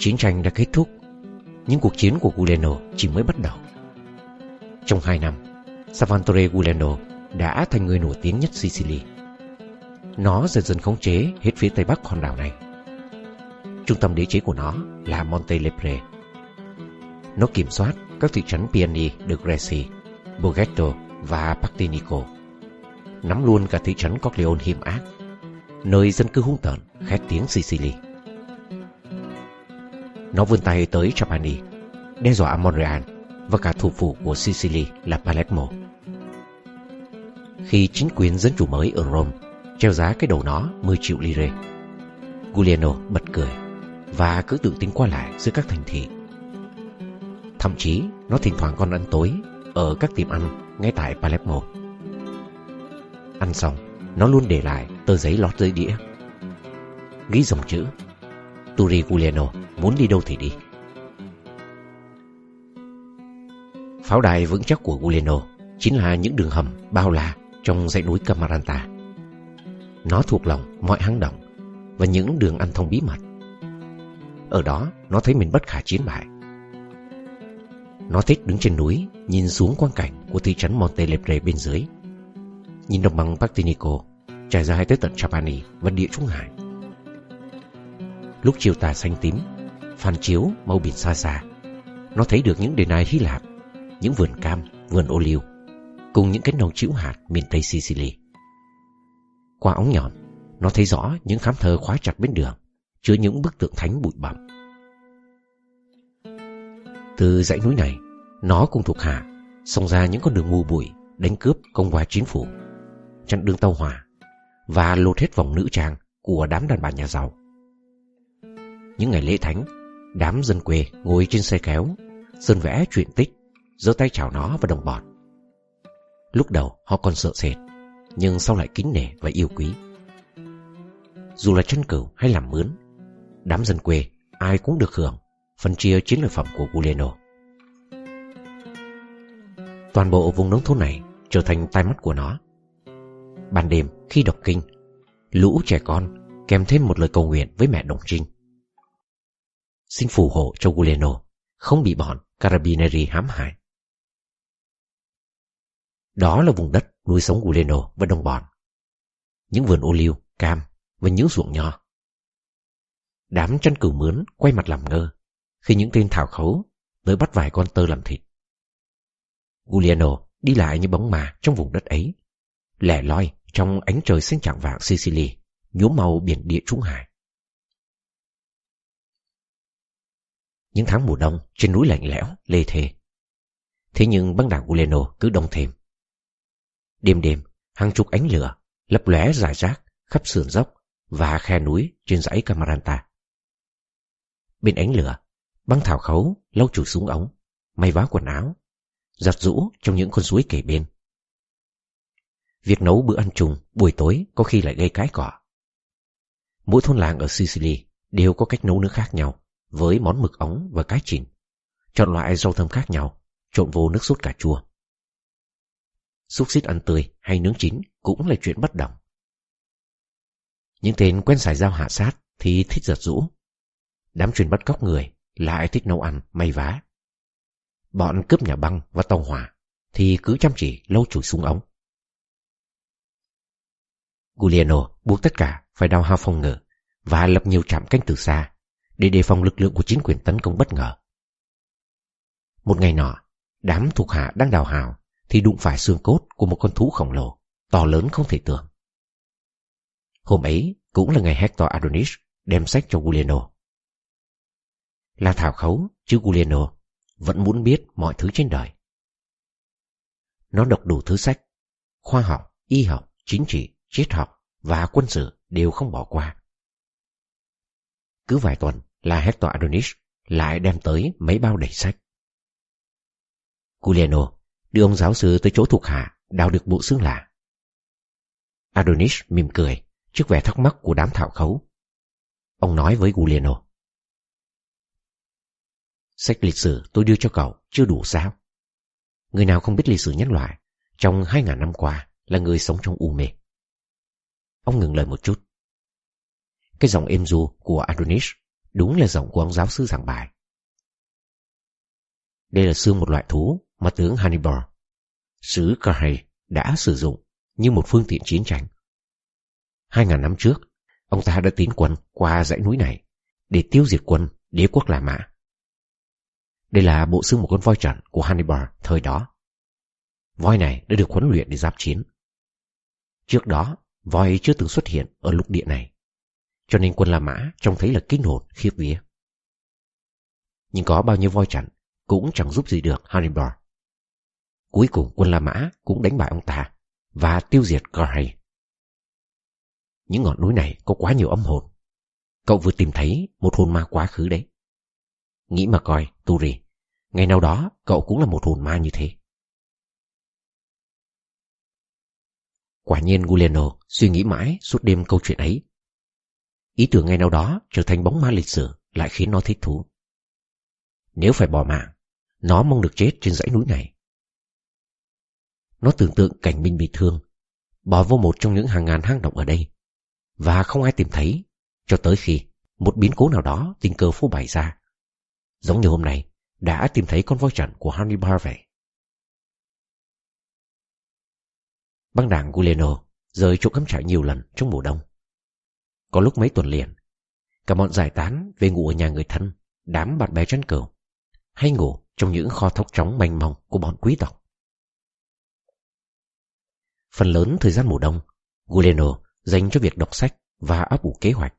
Chiến tranh đã kết thúc những cuộc chiến của Guleno chỉ mới bắt đầu. Trong hai năm, Savantore Guleno đã thành người nổi tiếng nhất Sicily. Nó dần dần khống chế hết phía tây bắc hòn đảo này. Trung tâm đế chế của nó là Montelepre. Nó kiểm soát các thị trấn Piani de Greci, Borghetto và Partinico. Nắm luôn cả thị trấn Corleone hiểm ác, nơi dân cư hung tợn khét tiếng Sicily. Nó vươn tay tới Trapani, đe dọa Montreal và cả thủ phủ của Sicily là Palermo. Khi chính quyền dân chủ mới ở Rome treo giá cái đầu nó 10 triệu lire, Giuliano bật cười và cứ tự tính qua lại giữa các thành thị. Thậm chí nó thỉnh thoảng còn ăn tối ở các tiệm ăn ngay tại Palermo. Ăn xong, nó luôn để lại tờ giấy lót dưới đĩa. Ghi dòng chữ Turi Giuliano muốn đi đâu thì đi. Pháo đài vững chắc của Giuliano chính là những đường hầm bao la trong dãy núi Camaranta. Nó thuộc lòng mọi hang động và những đường ăn thông bí mật. Ở đó, nó thấy mình bất khả chiến bại. Nó thích đứng trên núi, nhìn xuống quang cảnh của thị trấn Montelebre bên dưới. Nhìn đồng bằng Partinico, trải dài tới tận Trapani và địa Trung Hải. Lúc chiều tà xanh tím, phản chiếu màu biển xa xa, nó thấy được những đền đài Hy Lạp, những vườn cam, vườn ô liu, cùng những cánh đồng chịu hạt miền Tây Sicily. Qua ống nhọn, nó thấy rõ những khám thờ khóa chặt bên đường, chứa những bức tượng thánh bụi bặm. Từ dãy núi này, nó cùng thuộc hạ xông ra những con đường mù bụi, đánh cướp công qua chính phủ, chặn đường tàu hỏa và lột hết vòng nữ trang của đám đàn bà nhà giàu. Những ngày lễ thánh, đám dân quê ngồi trên xe kéo, sơn vẽ chuyện tích, giơ tay chào nó và đồng bọn. Lúc đầu họ còn sợ sệt, nhưng sau lại kính nể và yêu quý. Dù là chân cửu hay làm mướn, đám dân quê ai cũng được hưởng phân chia chiến lợi phẩm của Guleno. Toàn bộ vùng nông thôn này trở thành tai mắt của nó. Ban đêm khi đọc kinh, lũ trẻ con kèm thêm một lời cầu nguyện với mẹ Đồng Trinh. Xin phù hộ cho Guleno không bị bọn Carabinieri hãm hại. Đó là vùng đất nuôi sống Guleno và đồng bọn. Những vườn ô liu, cam và những ruộng nho. Đám chân cừu mướn quay mặt làm ngơ khi những tên thảo khấu tới bắt vài con tơ làm thịt. Giuliano đi lại như bóng mà trong vùng đất ấy, lẻ loi trong ánh trời xanh chạng vạng Sicily, nhuốm màu biển địa Trung Hải. Những tháng mùa đông trên núi lạnh lẽo, lê thê. Thế nhưng băng đảo Giuliano cứ đông thêm. Đêm đêm, hàng chục ánh lửa lấp lóe rải rác khắp sườn dốc và khe núi trên dãy Camaranta. Bên ánh lửa, băng thảo khấu lau chùi súng ống, may vá quần áo, giặt rũ trong những con suối kề bên. Việc nấu bữa ăn chung buổi tối có khi lại gây cái cọ. Mỗi thôn làng ở Sicily đều có cách nấu nước khác nhau với món mực ống và cái chỉnh, Chọn loại rau thơm khác nhau, trộn vô nước sốt cà chua. Xúc xít ăn tươi hay nướng chín cũng là chuyện bất đồng. Những tên quen xài dao hạ sát thì thích giật rũ. Đám chuyên bắt cóc người lại thích nấu ăn, may vá. Bọn cướp nhà băng và tàu hỏa thì cứ chăm chỉ lâu chùi súng ống. Giuliano buộc tất cả phải đào hao phòng ngự và lập nhiều trạm canh từ xa để đề phòng lực lượng của chính quyền tấn công bất ngờ. Một ngày nọ, đám thuộc hạ đang đào hào thì đụng phải xương cốt của một con thú khổng lồ, to lớn không thể tưởng. Hôm ấy cũng là ngày Hector Adonis đem sách cho Giuliano. Là thảo khấu, chứ Giuliano vẫn muốn biết mọi thứ trên đời. Nó đọc đủ thứ sách, khoa học, y học, chính trị, triết học và quân sự đều không bỏ qua. Cứ vài tuần là Hector Adonis lại đem tới mấy bao đầy sách. Giuliano đưa ông giáo sư tới chỗ thuộc hạ đào được bộ xương lạ. Adonis mỉm cười trước vẻ thắc mắc của đám thảo khấu. Ông nói với Giuliano. Sách lịch sử tôi đưa cho cậu chưa đủ sao? Người nào không biết lịch sử nhân loại trong hai ngàn năm qua là người sống trong u mê. Ông ngừng lời một chút. Cái giọng êm du của Adonis Đúng là giọng của ông giáo sư giảng bài. Đây là xương một loại thú mà tướng Hannibal, sứ Carhay đã sử dụng như một phương tiện chiến tranh. Hai ngàn năm trước, ông ta đã tiến quân qua dãy núi này để tiêu diệt quân đế quốc La Mã. Đây là bộ xương một con voi trận của Hannibal thời đó. Voi này đã được huấn luyện để giáp chiến. Trước đó, voi chưa từng xuất hiện ở lục địa này, cho nên quân La Mã trông thấy là kinh hồn khiếp vía. Nhưng có bao nhiêu voi chặn cũng chẳng giúp gì được Hannibal. Cuối cùng quân La Mã cũng đánh bại ông ta và tiêu diệt Carhay. Những ngọn núi này có quá nhiều âm hồn. Cậu vừa tìm thấy một hồn ma quá khứ đấy. Nghĩ mà coi, Turi, ngày nào đó cậu cũng là một hồn ma như thế. Quả nhiên Guglielmo suy nghĩ mãi suốt đêm câu chuyện ấy. Ý tưởng ngày nào đó trở thành bóng ma lịch sử lại khiến nó thích thú. Nếu phải bỏ mạng, nó mong được chết trên dãy núi này. Nó tưởng tượng cảnh mình bị thương, bỏ vô một trong những hàng ngàn hang động ở đây, và không ai tìm thấy, cho tới khi một biến cố nào đó tình cờ phô bày ra. Giống như hôm nay, đã tìm thấy con voi trận của Hannibal vậy. Băng đảng Guleno rời chỗ cắm trại nhiều lần trong mùa đông. Có lúc mấy tuần liền, cả bọn giải tán về ngủ ở nhà người thân, đám bạn bè chân cừu, hay ngủ trong những kho thóc trống mênh mông của bọn quý tộc. Phần lớn thời gian mùa đông, Guleno dành cho việc đọc sách và ấp ủ kế hoạch.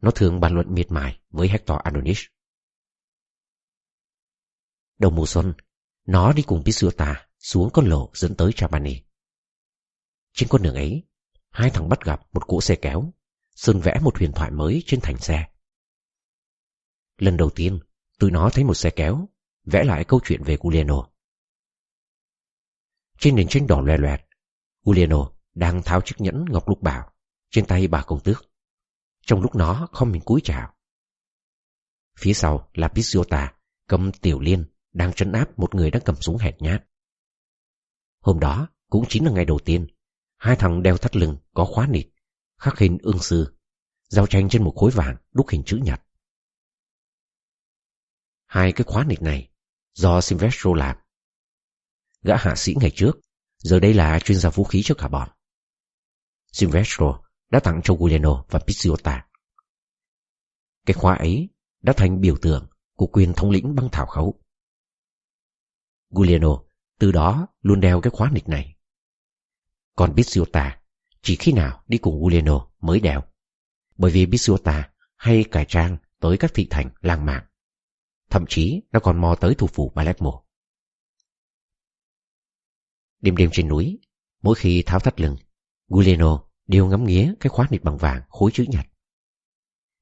Nó thường bàn luận miệt mài với Hector Adonis. Đầu mùa xuân, nó đi cùng Pisuta xuống con lộ dẫn tới Trapani. Trên con đường ấy, hai thằng bắt gặp một cỗ xe kéo, sơn vẽ một huyền thoại mới trên thành xe. Lần đầu tiên, tụi nó thấy một xe kéo, vẽ lại câu chuyện về Guglielmo. Trên nền tranh đỏ loè loẹt, Guglielmo đang tháo chiếc nhẫn ngọc lục bảo trên tay bà công tước. Trong lúc nó không mình cúi chào. Phía sau là Pizziota, cầm tiểu liên đang trấn áp một người đang cầm súng hẹn nhát. Hôm đó cũng chính là ngày đầu tiên hai thằng đeo thắt lưng có khóa nịt, khắc hình ương sư, giao tranh trên một khối vàng đúc hình chữ nhật. Hai cái khóa nịch này do Silvestro làm. Gã hạ sĩ ngày trước, giờ đây là chuyên gia vũ khí cho cả bọn. Silvestro đã tặng cho Guglielmo và Pizziota. Cái khóa ấy đã thành biểu tượng của quyền thống lĩnh băng thảo khấu. Guglielmo từ đó luôn đeo cái khóa nịch này. Còn Pizziota chỉ khi nào đi cùng Uleno mới đeo. Bởi vì Bisuota hay cải trang tới các thị thành làng mạc. Thậm chí nó còn mò tới thủ phủ Palermo. Đêm đêm trên núi, mỗi khi tháo thắt lưng, Guleno đều ngắm nghía cái khóa nịt bằng vàng khối chữ nhật.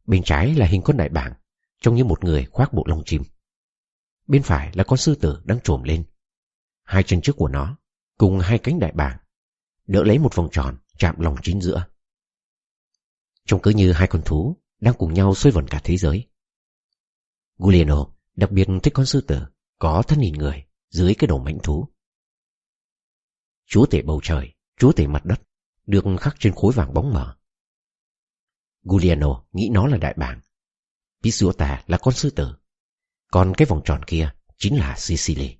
Bên trái là hình con đại bàng, trông như một người khoác bộ lông chim. Bên phải là con sư tử đang trồm lên. Hai chân trước của nó, cùng hai cánh đại bàng, đỡ lấy một vòng tròn chạm lòng chính giữa. Trông cứ như hai con thú đang cùng nhau xoay vần cả thế giới. Giuliano đặc biệt thích con sư tử có thân hình người dưới cái đầu mãnh thú. Chúa tể bầu trời, chúa tể mặt đất, được khắc trên khối vàng bóng mờ. Giuliano nghĩ nó là đại bàng. Pisuota là con sư tử. Còn cái vòng tròn kia chính là Sicily.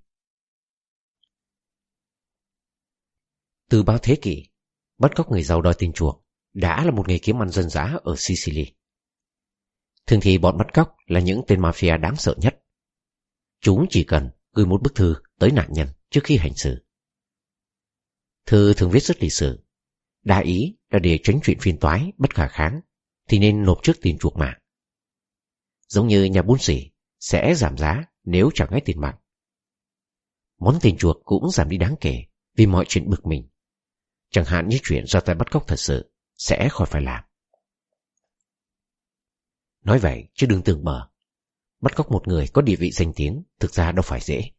Từ bao thế kỷ, bắt cóc người giàu đòi tiền chuộc đã là một nghề kiếm ăn dân dã ở Sicily. Thường thì bọn bắt cóc là những tên mafia đáng sợ nhất. Chúng chỉ cần gửi một bức thư tới nạn nhân trước khi hành xử. Thư thường viết rất lịch sự, Đa ý là để tránh chuyện phiền toái bất khả kháng thì nên nộp trước tiền chuộc mạng. Giống như nhà buôn sỉ sẽ giảm giá nếu chẳng ngay tiền mặt. Món tiền chuộc cũng giảm đi đáng kể vì mọi chuyện bực mình. Chẳng hạn như chuyện do tay bắt cóc thật sự sẽ khỏi phải làm. Nói vậy chứ đừng tưởng bờ. Bắt cóc một người có địa vị danh tiếng thực ra đâu phải dễ.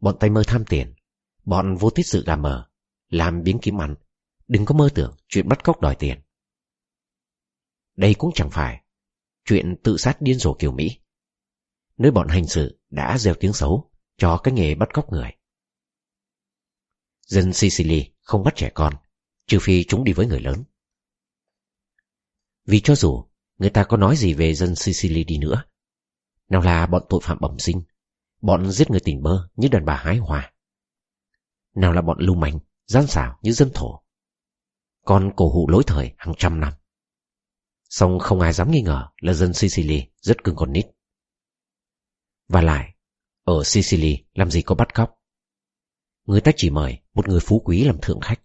Bọn tay mơ tham tiền, bọn vô tích sự gà mờ, làm biến kiếm ăn Đừng có mơ tưởng chuyện bắt cóc đòi tiền. Đây cũng chẳng phải chuyện tự sát điên rồ kiểu Mỹ. Nơi bọn hành sự đã gieo tiếng xấu cho cái nghề bắt cóc người. Dân Sicily không bắt trẻ con, trừ phi chúng đi với người lớn. Vì cho dù người ta có nói gì về dân Sicily đi nữa. Nào là bọn tội phạm bẩm sinh, bọn giết người tình bơ như đàn bà hái hòa. Nào là bọn lưu manh, gian xảo như dân thổ. Còn cổ hủ lỗi thời hàng trăm năm. Song không ai dám nghi ngờ là dân Sicily rất cưng con nít. Và lại, ở Sicily làm gì có bắt cóc. Người ta chỉ mời một người phú quý làm thượng khách.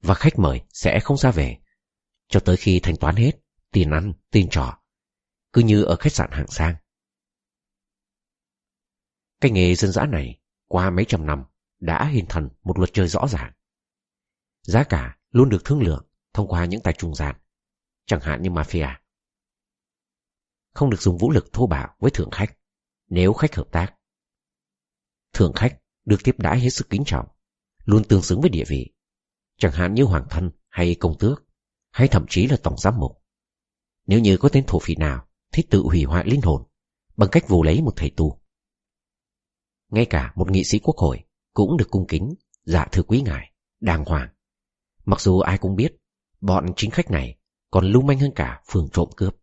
Và khách mời sẽ không ra về cho tới khi thanh toán hết tiền ăn, tiền trò, cứ như ở khách sạn hạng sang. Cái nghề dân dã này qua mấy trăm năm đã hình thành một luật chơi rõ ràng. Giá cả luôn được thương lượng thông qua những tài trung gian, chẳng hạn như mafia. Không được dùng vũ lực thô bạo với thượng khách nếu khách hợp tác. Thượng khách được tiếp đãi hết sức kính trọng, luôn tương xứng với địa vị, chẳng hạn như hoàng thân hay công tước, hay thậm chí là tổng giám mục. Nếu như có tên thổ phỉ nào thích tự hủy hoại linh hồn bằng cách vù lấy một thầy tu. Ngay cả một nghị sĩ quốc hội cũng được cung kính, dạ thưa quý ngài, đàng hoàng. Mặc dù ai cũng biết, bọn chính khách này còn lưu manh hơn cả phường trộm cướp.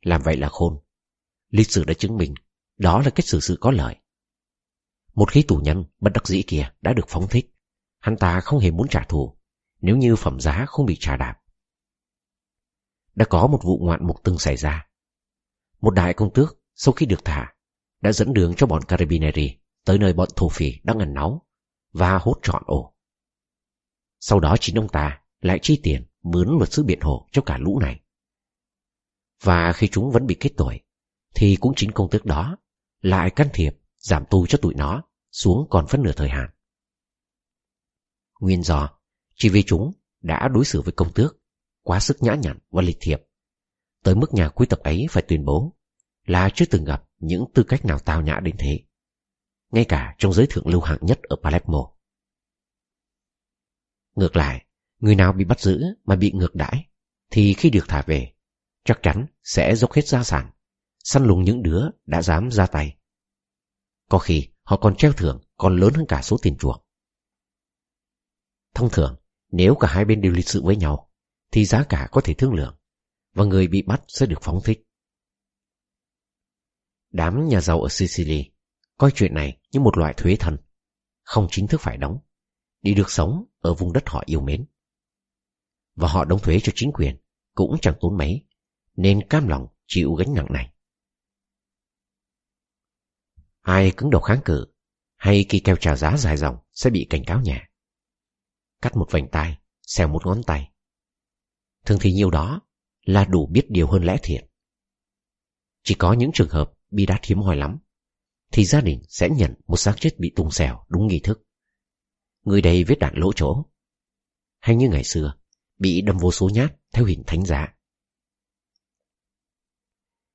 Làm vậy là khôn. Lịch sử đã chứng minh đó là cách xử sự có lợi. Một khi tù nhân bất đắc dĩ kia đã được phóng thích, hắn ta không hề muốn trả thù nếu như phẩm giá không bị trả đạp. Đã có một vụ ngoạn mục từng xảy ra. Một đại công tước sau khi được thả đã dẫn đường cho bọn Carabinieri tới nơi bọn thổ phỉ đang ẩn náu và hốt trọn ổ. Sau đó chính ông ta lại chi tiền mướn luật sư biện hộ cho cả lũ này. Và khi chúng vẫn bị kết tội, thì cũng chính công tước đó lại can thiệp giảm tu cho tụi nó xuống còn phân nửa thời hạn. Nguyên do chỉ vì chúng đã đối xử với công tước quá sức nhã nhặn và lịch thiệp, tới mức nhà quý tộc ấy phải tuyên bố là chưa từng gặp những tư cách nào tào nhã đến thế, ngay cả trong giới thượng lưu hạng nhất ở Palermo. Ngược lại, người nào bị bắt giữ mà bị ngược đãi, thì khi được thả về, chắc chắn sẽ dốc hết gia sản, săn lùng những đứa đã dám ra tay. Có khi họ còn treo thưởng còn lớn hơn cả số tiền chuộc. Thông thường, nếu cả hai bên đều lịch sự với nhau, thì giá cả có thể thương lượng, và người bị bắt sẽ được phóng thích. Đám nhà giàu ở Sicily coi chuyện này như một loại thuế thần, không chính thức phải đóng, để được sống ở vùng đất họ yêu mến. Và họ đóng thuế cho chính quyền cũng chẳng tốn mấy, nên cam lòng chịu gánh nặng này. Ai cứng đầu kháng cự, hay khi keo trả giá dài dòng sẽ bị cảnh cáo nhà. Cắt một vành tai, xèo một ngón tay. Thường thì nhiều đó là đủ biết điều hơn lẽ thiện. Chỉ có những trường hợp bi đát hiếm hoi lắm, thì gia đình sẽ nhận một xác chết bị tung xèo đúng nghi thức. Người đây vết đạn lỗ chỗ. Hay như ngày xưa, bị đâm vô số nhát theo hình thánh giá.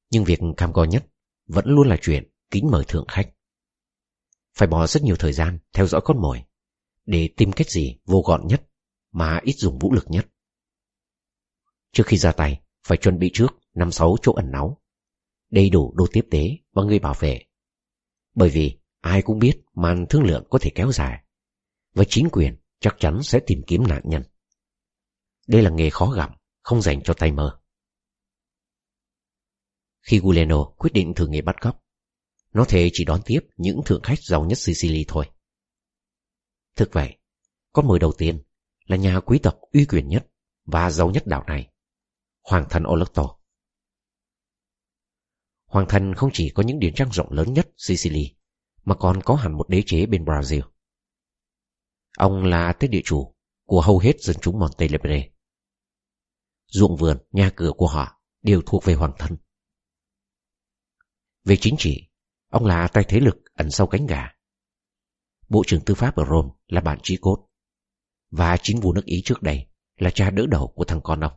Nhưng việc cam go nhất vẫn luôn là chuyện kính mời thượng khách. Phải bỏ rất nhiều thời gian theo dõi con mồi để tìm cách gì vô gọn nhất mà ít dùng vũ lực nhất. Trước khi ra tay, phải chuẩn bị trước năm sáu chỗ ẩn náu, đầy đủ đồ tiếp tế và người bảo vệ. Bởi vì ai cũng biết màn thương lượng có thể kéo dài, và chính quyền chắc chắn sẽ tìm kiếm nạn nhân. Đây là nghề khó gặp, không dành cho tay mơ. Khi Guleno quyết định thử nghề bắt cóc, nó thể chỉ đón tiếp những thượng khách giàu nhất Sicily thôi. Thực vậy, con mồi đầu tiên là nhà quý tộc uy quyền nhất và giàu nhất đảo này, Hoàng thân Olotto. Hoàng thân không chỉ có những điển trang rộng lớn nhất Sicily, mà còn có hẳn một đế chế bên Brazil. Ông là tết địa chủ của hầu hết dân chúng Montelebre. Ruộng vườn, nhà cửa của họ đều thuộc về hoàng thân. Về chính trị, ông là tay thế lực ẩn sau cánh gà. Bộ trưởng tư pháp ở Rome là bạn trí cốt. Và chính vua nước Ý trước đây là cha đỡ đầu của thằng con ông.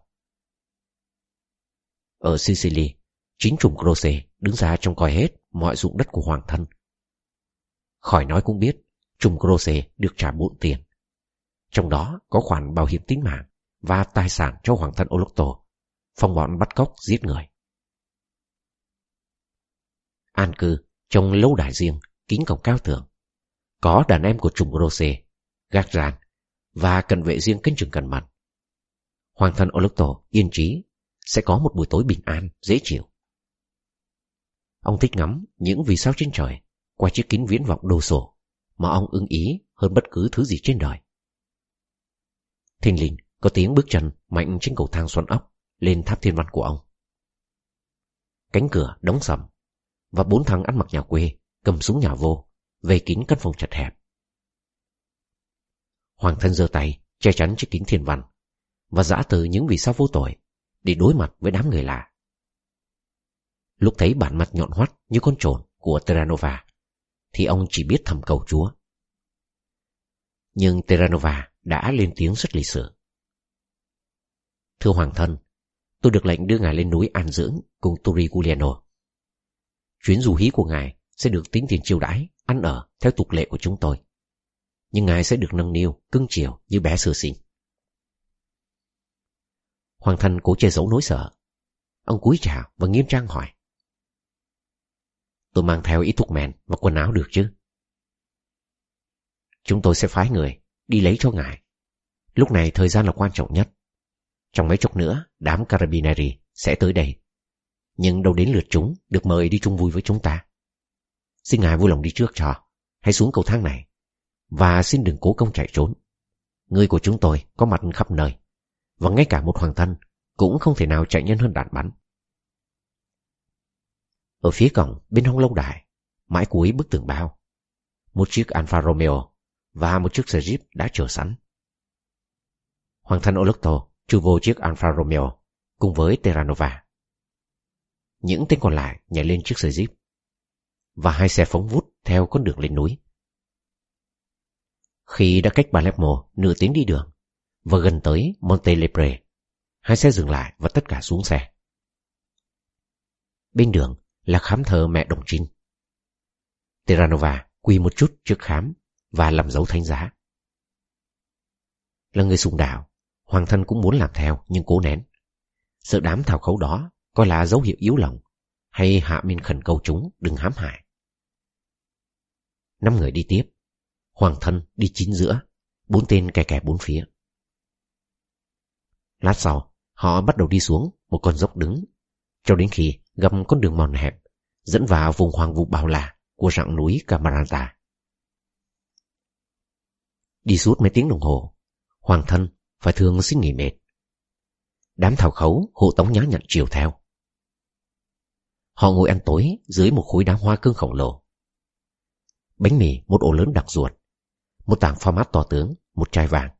Ở Sicily, chính trùng Croce đứng ra trông coi hết mọi dụng đất của hoàng thân. Khỏi nói cũng biết, trùng Croce được trả bộn tiền. Trong đó có khoản bảo hiểm tính mạng và tài sản cho hoàng thân Olocto, phòng bọn bắt cóc giết người. An cư trong lâu đài riêng, kính cổng cao tường. Có đàn em của trùng Rose, gác ràng và cận vệ riêng canh chừng cần mặt. Hoàng thân Olotto yên trí sẽ có một buổi tối bình an, dễ chịu. Ông thích ngắm những vì sao trên trời qua chiếc kính viễn vọng đồ sổ mà ông ưng ý hơn bất cứ thứ gì trên đời. Thình lình có tiếng bước chân mạnh trên cầu thang xoắn ốc lên tháp thiên văn của ông. Cánh cửa đóng sầm và bốn thằng ăn mặc nhà quê cầm súng nhà vô về kín căn phòng chật hẹp. Hoàng thân giơ tay che chắn chiếc kính thiên văn và giã từ những vì sao vô tội để đối mặt với đám người lạ. Lúc thấy bản mặt nhọn hoắt như con trồn của Terranova thì ông chỉ biết thầm cầu chúa. Nhưng Terranova đã lên tiếng rất lịch sự. Thưa Hoàng thân, tôi được lệnh đưa ngài lên núi an dưỡng cùng Turi Giuliano. Chuyến du hí của ngài sẽ được tính tiền chiêu đãi, ăn ở theo tục lệ của chúng tôi. Nhưng ngài sẽ được nâng niu, cưng chiều như bé sơ sinh. Hoàng Thành cố che giấu nỗi sợ. Ông cúi chào và nghiêm trang hỏi. Tôi mang theo ít thuốc men và quần áo được chứ? Chúng tôi sẽ phái người đi lấy cho ngài. Lúc này thời gian là quan trọng nhất. Trong mấy chốc nữa, đám Carabinieri sẽ tới đây. Nhưng đâu đến lượt chúng được mời đi chung vui với chúng ta. Xin ngài vui lòng đi trước cho. Hãy xuống cầu thang này. Và xin đừng cố công chạy trốn. Người của chúng tôi có mặt khắp nơi. Và ngay cả một hoàng thân cũng không thể nào chạy nhanh hơn đạn bắn. Ở phía cổng bên hông lâu đài, mãi cuối bức tường bao, một chiếc Alfa Romeo và một chiếc xe Jeep đã chờ sẵn. Hoàng thân Olocto chui vô chiếc Alfa Romeo cùng với Terranova. Những tên còn lại nhảy lên chiếc xe Jeep và hai xe phóng vút theo con đường lên núi. Khi đã cách Palermo nửa tiếng đi đường và gần tới Montelepre, hai xe dừng lại và tất cả xuống xe. Bên đường là khám thờ mẹ đồng trinh. Terranova quỳ một chút trước khám và làm dấu thánh giá. Là người sùng đạo, hoàng thân cũng muốn làm theo nhưng cố nén. Sợ đám thảo khấu đó coi là dấu hiệu yếu lòng hay hạ minh khẩn cầu chúng đừng hãm hại. Năm người đi tiếp, hoàng thân đi chín giữa, bốn tên kè kè bốn phía. Lát sau, họ bắt đầu đi xuống một con dốc đứng, cho đến khi gặp con đường mòn hẹp, dẫn vào vùng hoang vu bao la của rặng núi Camaranta. Đi suốt mấy tiếng đồng hồ, hoàng thân phải thường xin nghỉ mệt. Đám thảo khấu hộ tống nhá nhận chiều theo. Họ ngồi ăn tối dưới một khối đá hoa cương khổng lồ. Bánh mì một ổ lớn đặc ruột, một tảng pha mát to tướng, một chai vàng.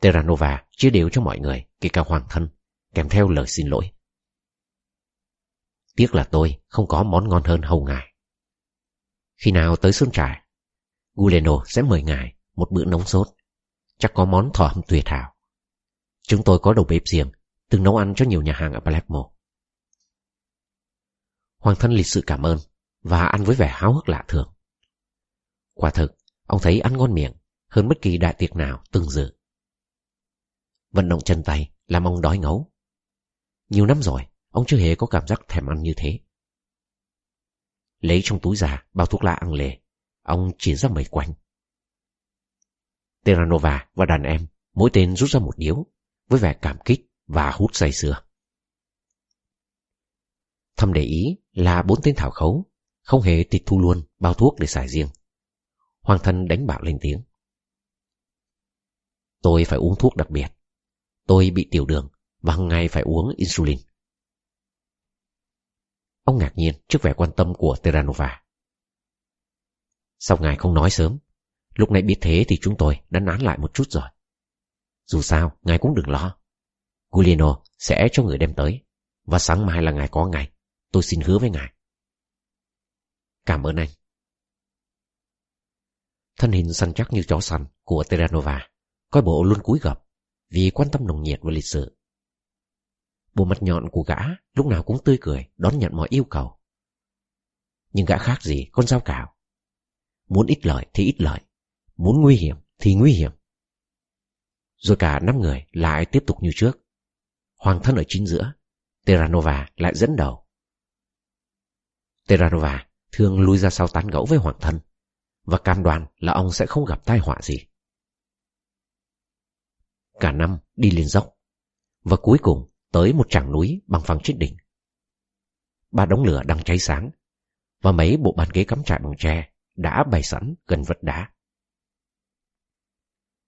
Terranova chia đều cho mọi người, kể cả hoàng thân, kèm theo lời xin lỗi. Tiếc là tôi không có món ngon hơn hầu ngài. Khi nào tới Sơn Trại, Guleno sẽ mời ngài một bữa nóng sốt. Chắc có món thỏ hầm tuyệt hảo. Chúng tôi có đầu bếp riêng, từng nấu ăn cho nhiều nhà hàng ở Palermo. Hoàng thân lịch sự cảm ơn và ăn với vẻ háo hức lạ thường. Quả thực, ông thấy ăn ngon miệng hơn bất kỳ đại tiệc nào từng dự. Vận động chân tay làm ông đói ngấu. Nhiều năm rồi, ông chưa hề có cảm giác thèm ăn như thế. Lấy trong túi già bao thuốc lá ăn lề, ông chỉ ra mấy quanh. Terranova và đàn em mỗi tên rút ra một điếu với vẻ cảm kích và hút say sưa. Thầm để ý là bốn tên thảo khấu không hề tịch thu luôn bao thuốc để xài riêng. Hoàng thân đánh bạo lên tiếng. Tôi phải uống thuốc đặc biệt. Tôi bị tiểu đường và hằng ngày phải uống insulin. Ông ngạc nhiên trước vẻ quan tâm của Terranova. Sao ngài không nói sớm? Lúc này biết thế thì chúng tôi đã nán lại một chút rồi. Dù sao, ngài cũng đừng lo. Giuliano sẽ cho người đem tới. Và sáng mai là ngài có ngày. Tôi xin hứa với ngài. Cảm ơn anh. Thân hình săn chắc như chó săn của Terranova coi bộ luôn cúi gập vì quan tâm nồng nhiệt và lịch sự. Bộ mặt nhọn của gã lúc nào cũng tươi cười đón nhận mọi yêu cầu. Nhưng gã khác gì con dao cào. Muốn ít lợi thì ít lợi, muốn nguy hiểm thì nguy hiểm. Rồi cả năm người lại tiếp tục như trước. Hoàng thân ở chính giữa, Terranova lại dẫn đầu. Terranova thường lui ra sau tán gẫu với hoàng thân và cam đoan là ông sẽ không gặp tai họa gì. Cả năm đi lên dốc và cuối cùng tới một tràng núi bằng phẳng trên đỉnh. Ba đống lửa đang cháy sáng và mấy bộ bàn ghế cắm trại bằng tre đã bày sẵn gần vật đá.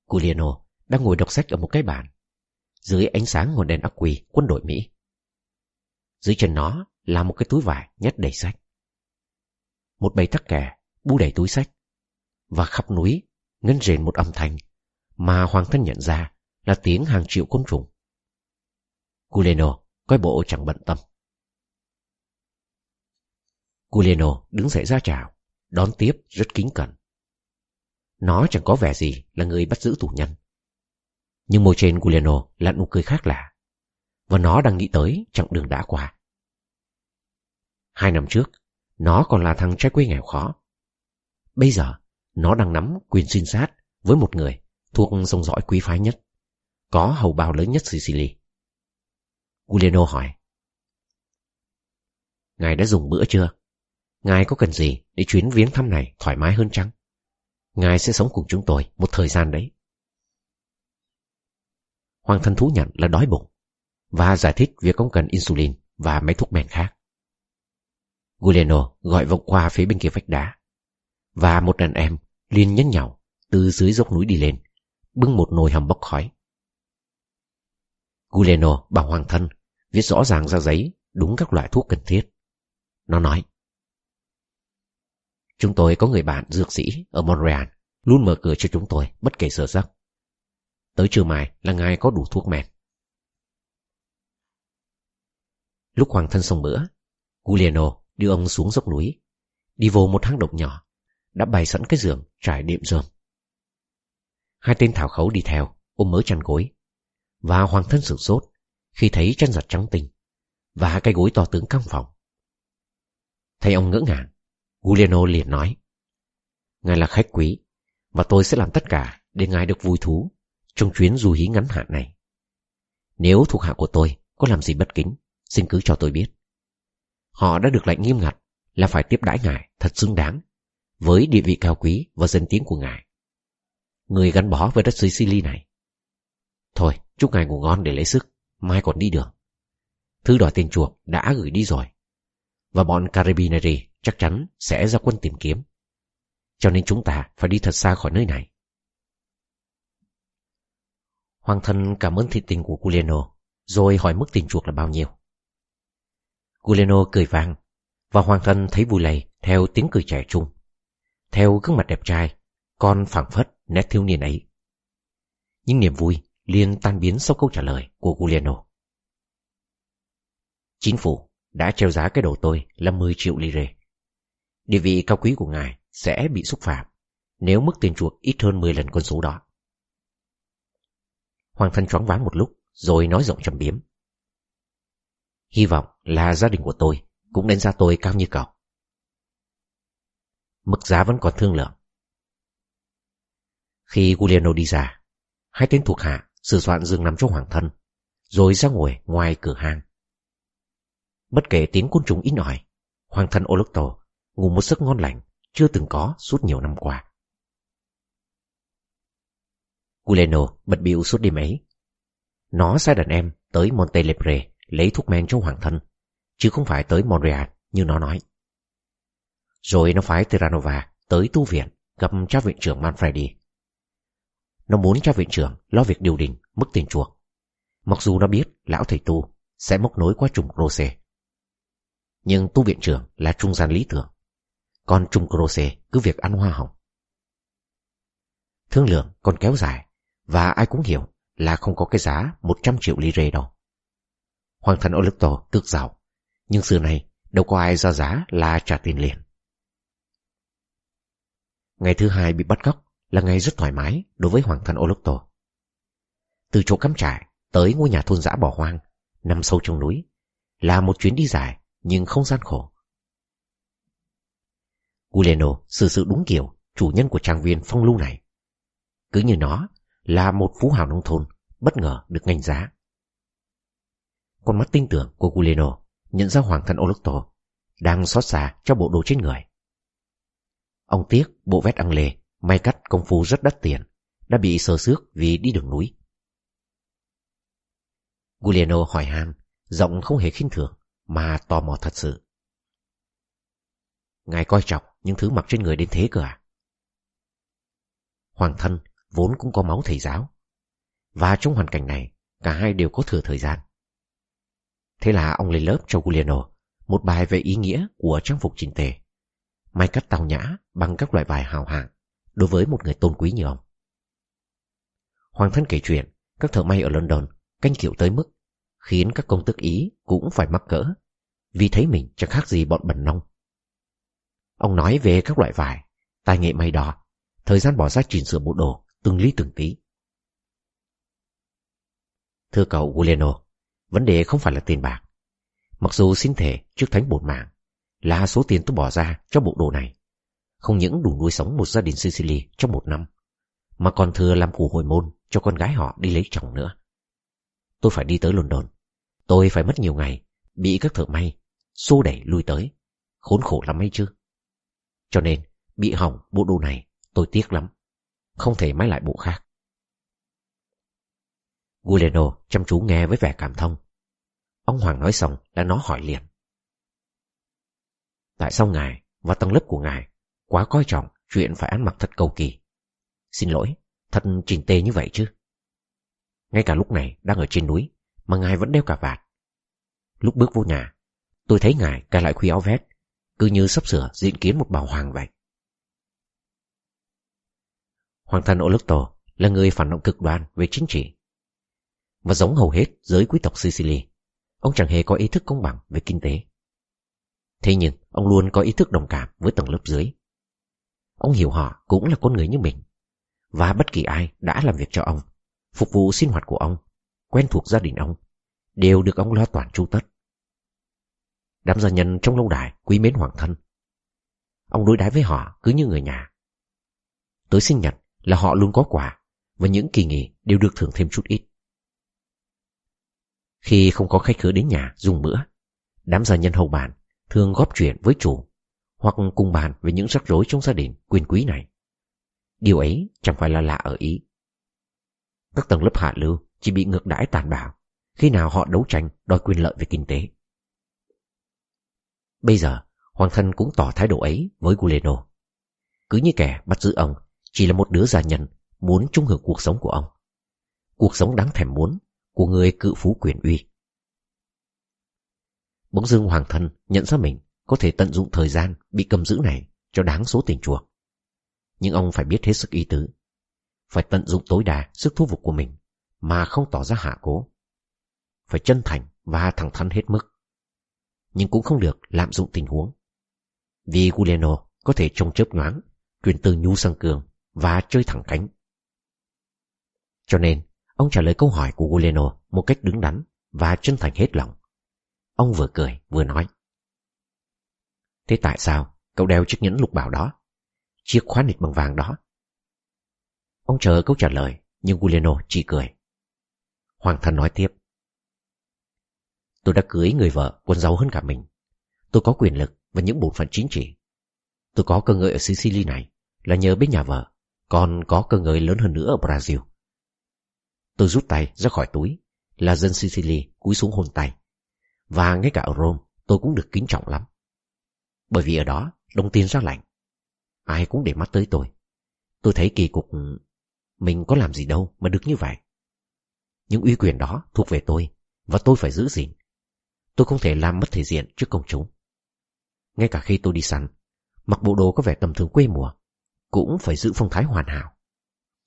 Giuliano đang ngồi đọc sách ở một cái bàn, dưới ánh sáng ngọn đèn ắc quy quân đội Mỹ. Dưới chân nó là một cái túi vải nhét đầy sách. Một bầy tắc kè bú đầy túi sách, và khắp núi ngân rền một âm thanh mà Hoàng thân nhận ra là tiếng hàng triệu côn trùng. culeno coi bộ chẳng bận tâm. culeno đứng dậy ra chào, đón tiếp rất kính cẩn. Nó chẳng có vẻ gì là người bắt giữ tù nhân. Nhưng môi trên culeno là nụ cười khác lạ, và nó đang nghĩ tới chặng đường đã qua. Hai năm trước, nó còn là thằng trai quê nghèo khó. Bây giờ, nó đang nắm quyền xin sát với một người thuộc dòng dõi quý phái nhất, có hầu bao lớn nhất Sicily. Guleno hỏi. Ngài đã dùng bữa chưa? Ngài có cần gì để chuyến viếng thăm này thoải mái hơn chăng? Ngài sẽ sống cùng chúng tôi một thời gian đấy. Hoàng thân thú nhận là đói bụng và giải thích việc ông cần insulin và mấy thuốc men khác. Guleno gọi vọng qua phía bên kia vách đá và một đàn em liền nhấn nhào từ dưới dốc núi đi lên, bưng một nồi hầm bốc khói. Guleno bảo Hoàng thân viết rõ ràng ra giấy đúng các loại thuốc cần thiết. Nó nói, Chúng tôi có người bạn dược sĩ ở Montreal luôn mở cửa cho chúng tôi bất kể giờ giấc. Tới trưa mai là ngài có đủ thuốc men. Lúc Hoàng thân xong bữa, Giuliano đưa ông xuống dốc núi, đi vô một hang động nhỏ, đã bày sẵn cái giường trải đệm rơm. Hai tên thảo khấu đi theo, ôm mớ chăn gối, và Hoàng thân sửng sốt khi thấy chăn giặt trắng tinh và cái gối to tướng căng phòng. Thấy ông ngỡ ngàng, Giuliano liền nói Ngài là khách quý và tôi sẽ làm tất cả để ngài được vui thú trong chuyến du hí ngắn hạn này. Nếu thuộc hạ của tôi có làm gì bất kính, xin cứ cho tôi biết. Họ đã được lệnh nghiêm ngặt là phải tiếp đãi ngài thật xứng đáng với địa vị cao quý và danh tiếng của ngài. Người gắn bó với đất Sicily này. Thôi, chúc ngài ngủ ngon để lấy sức, mai còn đi đường. Thư đòi tiền chuộc đã gửi đi rồi. Và bọn Carabinieri chắc chắn sẽ ra quân tìm kiếm. Cho nên chúng ta phải đi thật xa khỏi nơi này. Hoàng thân cảm ơn thiện tình của Giuliano, rồi hỏi mức tiền chuộc là bao nhiêu. Guleno cười vang, và Hoàng thân thấy vui lầy theo tiếng cười trẻ trung. Theo gương mặt đẹp trai, con phảng phất nét thiếu niên ấy. Nhưng niềm vui liền tan biến sau câu trả lời của Guleno. Chính phủ đã treo giá cái đầu tôi là 10 triệu lire. Địa vị cao quý của ngài sẽ bị xúc phạm nếu mức tiền chuộc ít hơn 10 lần con số đó. Hoàng thân choáng váng một lúc rồi nói giọng trầm biếm. Hy vọng là gia đình của tôi cũng đánh giá tôi cao như cậu. Mức giá vẫn còn thương lượng. Khi Giuliano đi ra, hai tên thuộc hạ sửa soạn giường nằm cho hoàng thân, rồi ra ngồi ngoài cửa hàng. Bất kể tiếng côn trùng ít ỏi, hoàng thân Olocto ngủ một giấc ngon lành chưa từng có suốt nhiều năm qua. Guleno bật biểu suốt đêm ấy. Nó sai đàn em tới Montelepre lấy thuốc men cho hoàng thân, chứ không phải tới Montreal như nó nói. Rồi nó phái Terranova tới tu viện gặp cha viện trưởng Manfredi. Nó muốn cha viện trưởng lo việc điều đình mức tiền chuộc, mặc dù nó biết lão thầy tu sẽ móc nối qua trùng Rose. Nhưng tu viện trưởng là trung gian lý tưởng còn trùng Croce cứ việc ăn hoa hồng. Thương lượng còn kéo dài, và ai cũng hiểu là không có cái giá 100 triệu lire đâu. Hoàng thân Olecto tức giàu, nhưng xưa này đâu có ai ra giá là trả tiền liền. Ngày thứ hai bị bắt cóc là ngày rất thoải mái đối với Hoàng thân Olecto. Từ chỗ cắm trại tới ngôi nhà thôn dã bỏ hoang, nằm sâu trong núi, là một chuyến đi dài nhưng không gian khổ. Guleno xử sự đúng kiểu chủ nhân của trang viên phong lưu này. Cứ như nó là một phú hào nông thôn bất ngờ được ngành giá. Con mắt tin tưởng của Guleno nhận ra hoàng thân Olocto đang xót xa cho bộ đồ trên người. Ông tiếc bộ vét ăn lề may cắt công phu rất đắt tiền đã bị sơ xước vì đi đường núi. Giuliano hỏi han, giọng không hề khinh thường, mà tò mò thật sự. Ngài coi trọng những thứ mặc trên người đến thế cơ à? Hoàng thân vốn cũng có máu thầy giáo. Và trong hoàn cảnh này, cả hai đều có thừa thời gian. Thế là ông lên lớp cho Giuliano một bài về ý nghĩa của trang phục chỉnh tề. May cắt tao nhã bằng các loại vải hào hạng đối với một người tôn quý như ông. Hoàng thân kể chuyện các thợ may ở London canh kiểu tới mức khiến các công tước Ý cũng phải mắc cỡ vì thấy mình chẳng khác gì bọn bẩn nông. Ông nói về các loại vải, tài nghệ may đo, thời gian bỏ ra chỉnh sửa bộ đồ từng lý từng tí. Thưa cậu Giuliano, vấn đề không phải là tiền bạc. Mặc dù xin thể trước thánh bổn mạng là số tiền tôi bỏ ra cho bộ đồ này, không những đủ nuôi sống một gia đình Sicily trong một năm, mà còn thừa làm củ hồi môn cho con gái họ đi lấy chồng nữa. Tôi phải đi tới London. Tôi phải mất nhiều ngày, bị các thợ may, xô đẩy lui tới. Khốn khổ lắm ấy chứ. Cho nên, bị hỏng bộ đồ này, tôi tiếc lắm. Không thể máy lại bộ khác. Guleno chăm chú nghe với vẻ cảm thông. Ông Hoàng nói xong đã nó hỏi liền. Tại sao ngài và tầng lớp của ngài quá coi trọng chuyện phải ăn mặc thật cầu kỳ? Xin lỗi, thật trình tề như vậy chứ? Ngay cả lúc này đang ở trên núi mà ngài vẫn đeo cà vạt. Lúc bước vô nhà, tôi thấy ngài cài lại khuy áo vest, cứ như sắp sửa diễn kiến một bảo hoàng vậy. Hoàng thân Olotto là người phản động cực đoan về chính trị. Và giống hầu hết giới quý tộc Sicily, ông chẳng hề có ý thức công bằng về kinh tế. Thế nhưng, ông luôn có ý thức đồng cảm với tầng lớp dưới. Ông hiểu họ cũng là con người như mình. Và bất kỳ ai đã làm việc cho ông, phục vụ sinh hoạt của ông, quen thuộc gia đình ông, đều được ông lo toàn chu tất. Đám gia nhân trong lâu đài quý mến hoàng thân. Ông đối đãi với họ cứ như người nhà. Tới sinh nhật là họ luôn có quà và những kỳ nghỉ đều được thưởng thêm chút ít. Khi không có khách khứa đến nhà dùng bữa, đám gia nhân hầu bàn thường góp chuyện với chủ hoặc cùng bàn về những rắc rối trong gia đình quyền quý này. Điều ấy chẳng phải là lạ ở Ý. Các tầng lớp hạ lưu chỉ bị ngược đãi tàn bạo khi nào họ đấu tranh đòi quyền lợi về kinh tế. Bây giờ, Hoàng thân cũng tỏ thái độ ấy với Guleno. Cứ như kẻ bắt giữ ông chỉ là một đứa gia nhân muốn trung hưởng cuộc sống của ông. Cuộc sống đáng thèm muốn của người cự phú quyền uy. Bỗng dưng Hoàng thân nhận ra mình có thể tận dụng thời gian bị cầm giữ này cho đáng số tiền chuộc. Nhưng ông phải biết hết sức ý tứ. Phải tận dụng tối đa sức thu phục của mình mà không tỏ ra hạ cố. Phải chân thành và thẳng thắn hết mức. Nhưng cũng không được lạm dụng tình huống. Vì Guleno có thể trông chớp nhoáng, chuyển từ nhu sang cường và chơi thẳng cánh. Cho nên, ông trả lời câu hỏi của Guleno một cách đứng đắn và chân thành hết lòng. Ông vừa cười vừa nói. Thế tại sao cậu đeo chiếc nhẫn lục bảo đó? Chiếc khóa nịch bằng vàng đó? Ông chờ câu trả lời, nhưng Guleno chỉ cười. Hoàng thân nói tiếp. Tôi đã cưới người vợ còn giàu hơn cả mình. Tôi có quyền lực và những bổn phận chính trị. Tôi có cơ ngợi ở Sicily này là nhờ bên nhà vợ, còn có cơ ngợi lớn hơn nữa ở Brazil. Tôi rút tay ra khỏi túi, là dân Sicily cúi xuống hôn tay. Và ngay cả ở Rome tôi cũng được kính trọng lắm. Bởi vì ở đó đồng tiền ra lạnh. Ai cũng để mắt tới tôi. Tôi thấy kỳ cục ừ, mình có làm gì đâu mà được như vậy. Những uy quyền đó thuộc về tôi và tôi phải giữ gìn. Tôi không thể làm mất thể diện trước công chúng. Ngay cả khi tôi đi săn, mặc bộ đồ có vẻ tầm thường quê mùa, cũng phải giữ phong thái hoàn hảo.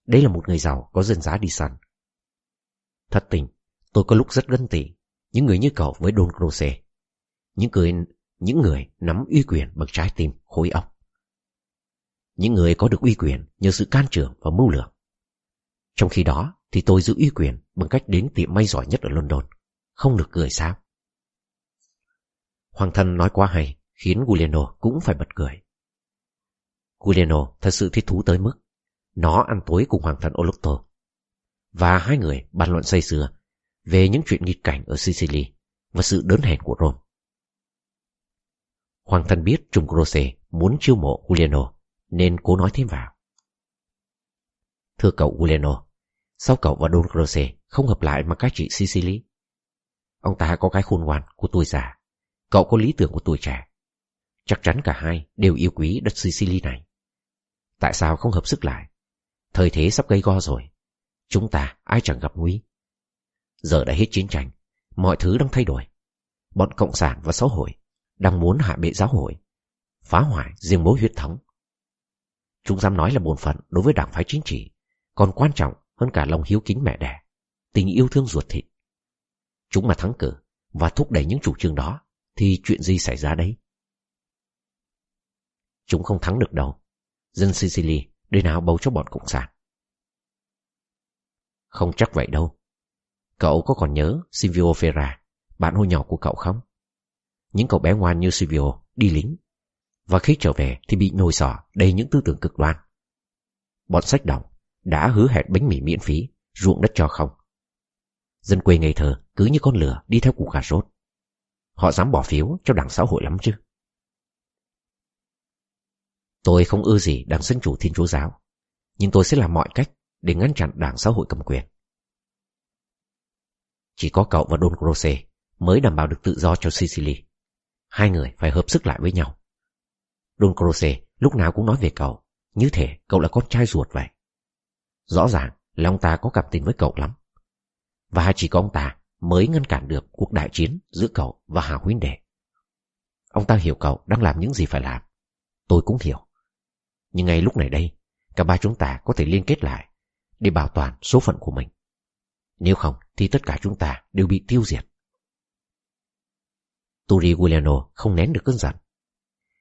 Đây là một người giàu có dân giá đi săn. Thật tình, tôi có lúc rất gân tị những người như cậu với Don Croce. Những người, những người nắm uy quyền bằng trái tim khối óc. Những người có được uy quyền nhờ sự can trưởng và mưu lược. Trong khi đó thì tôi giữ uy quyền bằng cách đến tiệm may giỏi nhất ở London. Không được cười sao? Hoàng thân nói quá hay khiến Giuliano cũng phải bật cười. Giuliano thật sự thích thú tới mức nó ăn tối cùng Hoàng thân Olotto và hai người bàn luận say sưa về những chuyện nghịch cảnh ở Sicily và sự đớn hèn của Rome. Hoàng thân biết Trung Croce muốn chiêu mộ Giuliano nên cố nói thêm vào. Thưa cậu Giuliano, sao cậu và Don Croce không hợp lại mà các chị Sicily? Ông ta có cái khôn ngoan của tuổi già. Cậu có lý tưởng của tuổi trẻ. Chắc chắn cả hai đều yêu quý đất Sicily này. Tại sao không hợp sức lại? Thời thế sắp gây go rồi. Chúng ta ai chẳng gặp nguy. Giờ đã hết chiến tranh. Mọi thứ đang thay đổi. Bọn Cộng sản và xã hội đang muốn hạ bệ giáo hội. Phá hoại riêng bố huyết thống. Chúng dám nói là bổn phận đối với đảng phái chính trị. Còn quan trọng hơn cả lòng hiếu kính mẹ đẻ. Tình yêu thương ruột thịt. Chúng mà thắng cử và thúc đẩy những chủ trương đó, thì chuyện gì xảy ra đấy? Chúng không thắng được đâu. Dân Sicily đời nào bầu cho bọn Cộng sản. Không chắc vậy đâu. Cậu có còn nhớ Silvio Ferra, bạn hồi nhỏ của cậu không? Những cậu bé ngoan như Silvio đi lính. Và khi trở về thì bị nhồi sỏ đầy những tư tưởng cực đoan. Bọn sách đồng đã hứa hẹn bánh mì miễn phí, ruộng đất cho không. Dân quê ngây thơ cứ như con lửa đi theo củ cà rốt. Họ dám bỏ phiếu cho đảng xã hội lắm chứ. Tôi không ưa gì đảng Dân Chủ Thiên Chúa Giáo, nhưng tôi sẽ làm mọi cách để ngăn chặn đảng xã hội cầm quyền. Chỉ có cậu và Don Croce mới đảm bảo được tự do cho Sicily. Hai người phải hợp sức lại với nhau. Don Croce lúc nào cũng nói về cậu, như thể cậu là con trai ruột vậy. Rõ ràng là ông ta có cảm tình với cậu lắm. Và chỉ có ông ta mới ngăn cản được cuộc đại chiến giữa cậu và Hà Huynh Đệ. Ông ta hiểu cậu đang làm những gì phải làm. Tôi cũng hiểu. Nhưng ngay lúc này đây, cả ba chúng ta có thể liên kết lại để bảo toàn số phận của mình. Nếu không thì tất cả chúng ta đều bị tiêu diệt. Turi Giuliano không nén được cơn giận.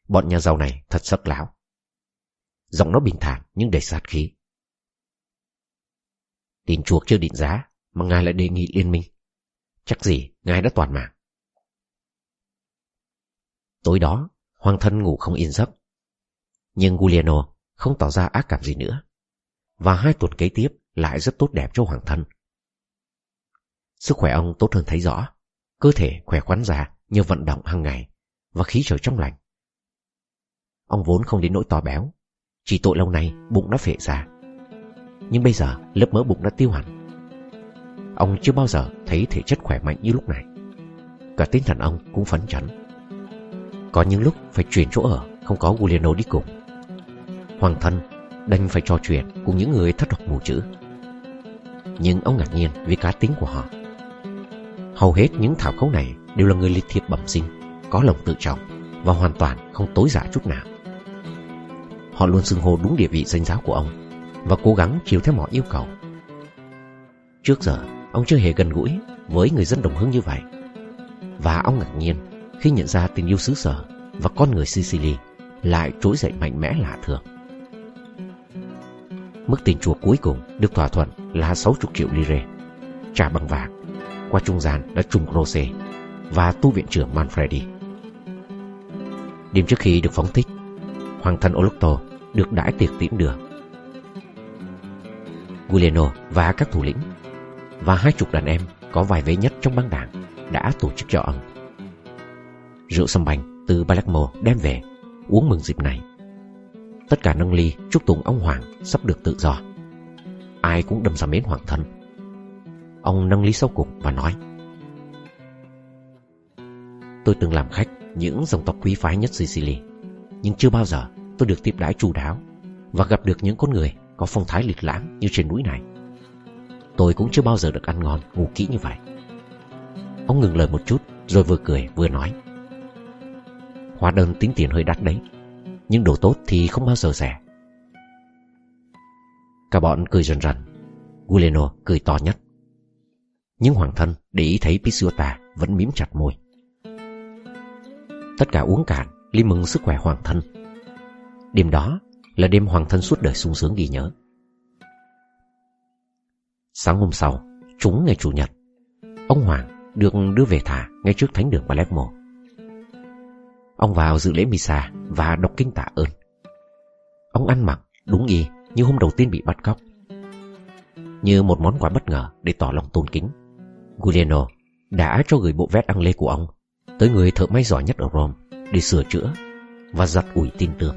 Bọn nhà giàu này thật sắc láo. Giọng nó bình thản nhưng đầy sát khí. Tiền chuộc chưa định giá mà ngài lại đề nghị liên minh. Chắc gì ngài đã toàn mạng. Tối đó, hoàng thân ngủ không yên giấc. Nhưng Giuliano không tỏ ra ác cảm gì nữa. Và hai tuần kế tiếp lại rất tốt đẹp cho hoàng thân. Sức khỏe ông tốt hơn thấy rõ. Cơ thể khỏe khoắn già nhờ vận động hàng ngày và khí trời trong lành. Ông vốn không đến nỗi to béo, chỉ tội lâu nay bụng đã phệ ra. Nhưng bây giờ lớp mỡ bụng đã tiêu hẳn. Ông chưa bao giờ thấy thể chất khỏe mạnh như lúc này. Cả tinh thần ông cũng phấn chấn. Có những lúc phải chuyển chỗ ở, không có Giuliano đi cùng. Hoàng thân đành phải trò chuyện cùng những người thất học mù chữ. Nhưng ông ngạc nhiên vì cá tính của họ. Hầu hết những thảo khấu này đều là người lịch thiệp bẩm sinh, có lòng tự trọng và hoàn toàn không tối giả chút nào. Họ luôn xưng hô đúng địa vị danh giáo của ông và cố gắng chiếu theo mọi yêu cầu. Trước giờ, ông chưa hề gần gũi với người dân đồng hương như vậy. Và ông ngạc nhiên khi nhận ra tình yêu xứ sở và con người Sicily lại trỗi dậy mạnh mẽ lạ thường. Mức tiền chuộc cuối cùng được thỏa thuận là 60 triệu lire, trả bằng vàng, qua trung gian là Trung Rose và tu viện trưởng Manfredi. Đêm trước khi được phóng thích, hoàng thân Olocto được đãi tiệc tiễn đường. Giuliano và các thủ lĩnh và hai chục đàn em có vài vế nhất trong băng đảng đã tổ chức cho ông. Rượu sâm banh từ Palermo đem về uống mừng dịp này. Tất cả nâng ly chúc tụng ông Hoàng sắp được tự do. Ai cũng đâm ra mến hoàng thân. Ông nâng ly sau cùng và nói Tôi từng làm khách những dòng tộc quý phái nhất Sicily Nhưng chưa bao giờ tôi được tiếp đãi chu đáo Và gặp được những con người có phong thái lịch lãm như trên núi này Tôi cũng chưa bao giờ được ăn ngon, ngủ kỹ như vậy Ông ngừng lời một chút rồi vừa cười vừa nói Hóa đơn tính tiền hơi đắt đấy nhưng đồ tốt thì không bao giờ rẻ. Cả bọn cười rần rần. Guleno cười to nhất. Nhưng hoàng thân để ý thấy Pisuta vẫn mím chặt môi. Tất cả uống cạn, li mừng sức khỏe hoàng thân. Đêm đó là đêm hoàng thân suốt đời sung sướng ghi nhớ. Sáng hôm sau Trúng ngày Chủ nhật, Ông Hoàng được đưa về thả Ngay trước thánh đường Palermo. Ông vào dự lễ Misa Và đọc kinh tạ ơn Ông ăn mặc đúng y Như hôm đầu tiên bị bắt cóc, Như một món quà bất ngờ Để tỏ lòng tôn kính Giuliano đã cho gửi bộ vest ăn lê của ông tới người thợ may giỏi nhất ở Rome để sửa chữa và giặt ủi tin tưởng.